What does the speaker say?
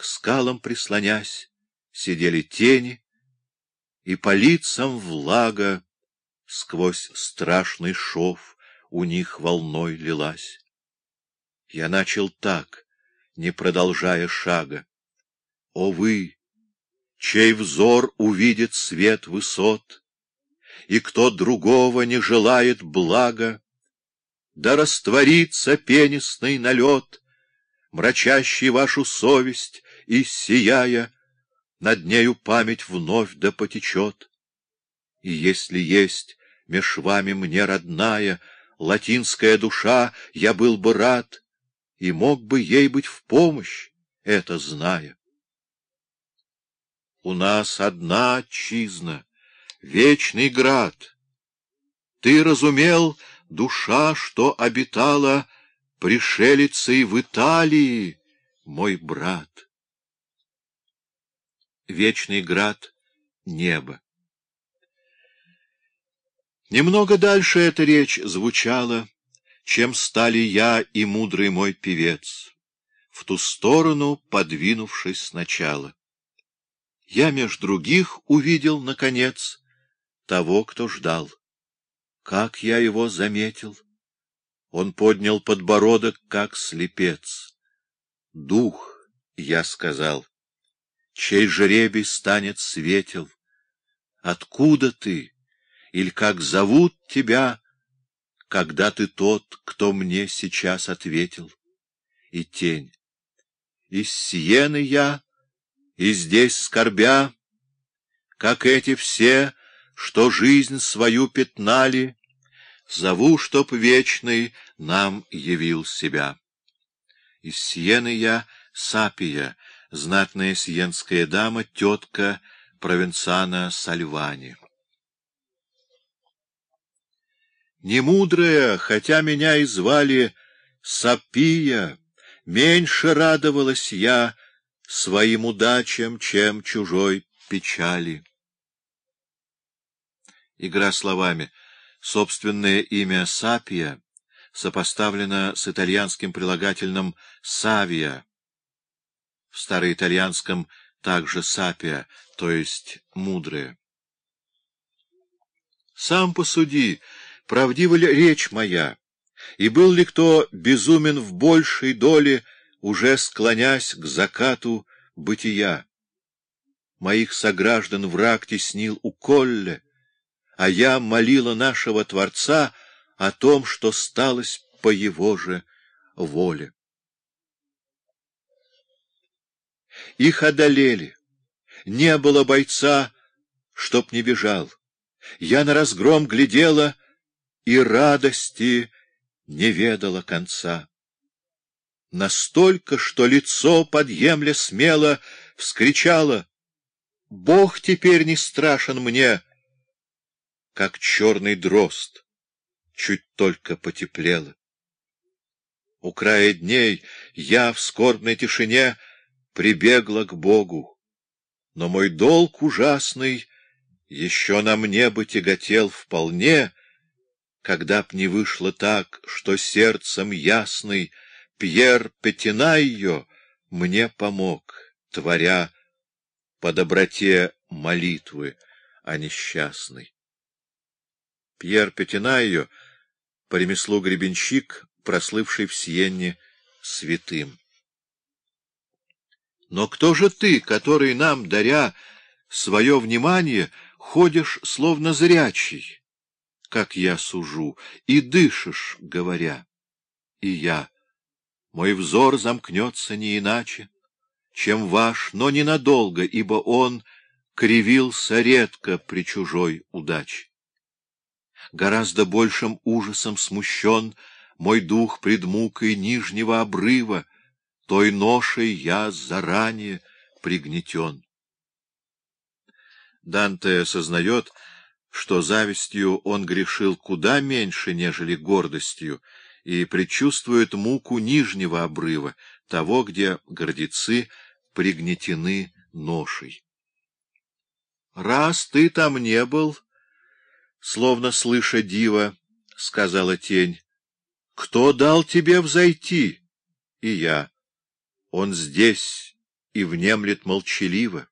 к скалам прислонясь, сидели тени, и по лицам влага сквозь страшный шов у них волной лилась. Я начал так, не продолжая шага. О вы, чей взор увидит свет высот, и кто другого не желает блага, да растворится пенистый налет, мрачащий вашу совесть, и, сияя, над нею память вновь да потечет. И если есть меж вами мне родная, латинская душа, я был бы рад, и мог бы ей быть в помощь, это зная. У нас одна отчизна, вечный град. Ты разумел, душа, что обитала пришелицей в Италии, мой брат. Вечный град — небо. Немного дальше эта речь звучала, чем стали я и мудрый мой певец, в ту сторону подвинувшись сначала. Я меж других увидел, наконец, того, кто ждал. Как я его заметил! Он поднял подбородок, как слепец. «Дух», — я сказал, — «чей жребий станет светел? Откуда ты? Или как зовут тебя, когда ты тот, кто мне сейчас ответил?» И тень. «Из Сиены я, и здесь скорбя, как эти все, что жизнь свою пятнали, Зову, чтоб вечный нам явил себя. Из Сиены я Сапия, знатная сиенская дама, тетка провинциана Сальвани. Немудрая, хотя меня и звали Сапия, меньше радовалась я своим удачам, чем чужой печали. Игра словами — Собственное имя Сапия сопоставлено с итальянским прилагательным «савия». В староитальянском также «сапия», то есть «мудрая». Сам посуди, правдива ли речь моя, и был ли кто безумен в большей доле, уже склонясь к закату бытия. Моих сограждан враг теснил у Колле, а я молила нашего Творца о том, что сталось по его же воле. Их одолели. Не было бойца, чтоб не бежал. Я на разгром глядела и радости не ведала конца. Настолько, что лицо, подъемля смело, вскричало «Бог теперь не страшен мне!» как черный дрозд, чуть только потеплело. У края дней я в скорбной тишине прибегла к Богу, но мой долг ужасный еще на мне бы тяготел вполне, когда б не вышло так, что сердцем ясный Пьер Петинайо мне помог, творя по доброте молитвы о несчастной. Пьер Петинайо, по ремеслу гребенщик, прослывший в Сиенне святым. Но кто же ты, который нам, даря свое внимание, ходишь словно зрячий, как я сужу, и дышишь, говоря, и я. Мой взор замкнется не иначе, чем ваш, но ненадолго, ибо он кривился редко при чужой удаче гораздо большим ужасом смущен мой дух пред мукой нижнего обрыва, той ношей я заранее пригнетен. Данте осознает, что завистью он грешил куда меньше, нежели гордостью, и предчувствует муку нижнего обрыва, того, где гордецы пригнетены ношей. «Раз ты там не был, Словно слыша дива, сказала тень, — Кто дал тебе взойти? И я. Он здесь, и внемлет молчаливо.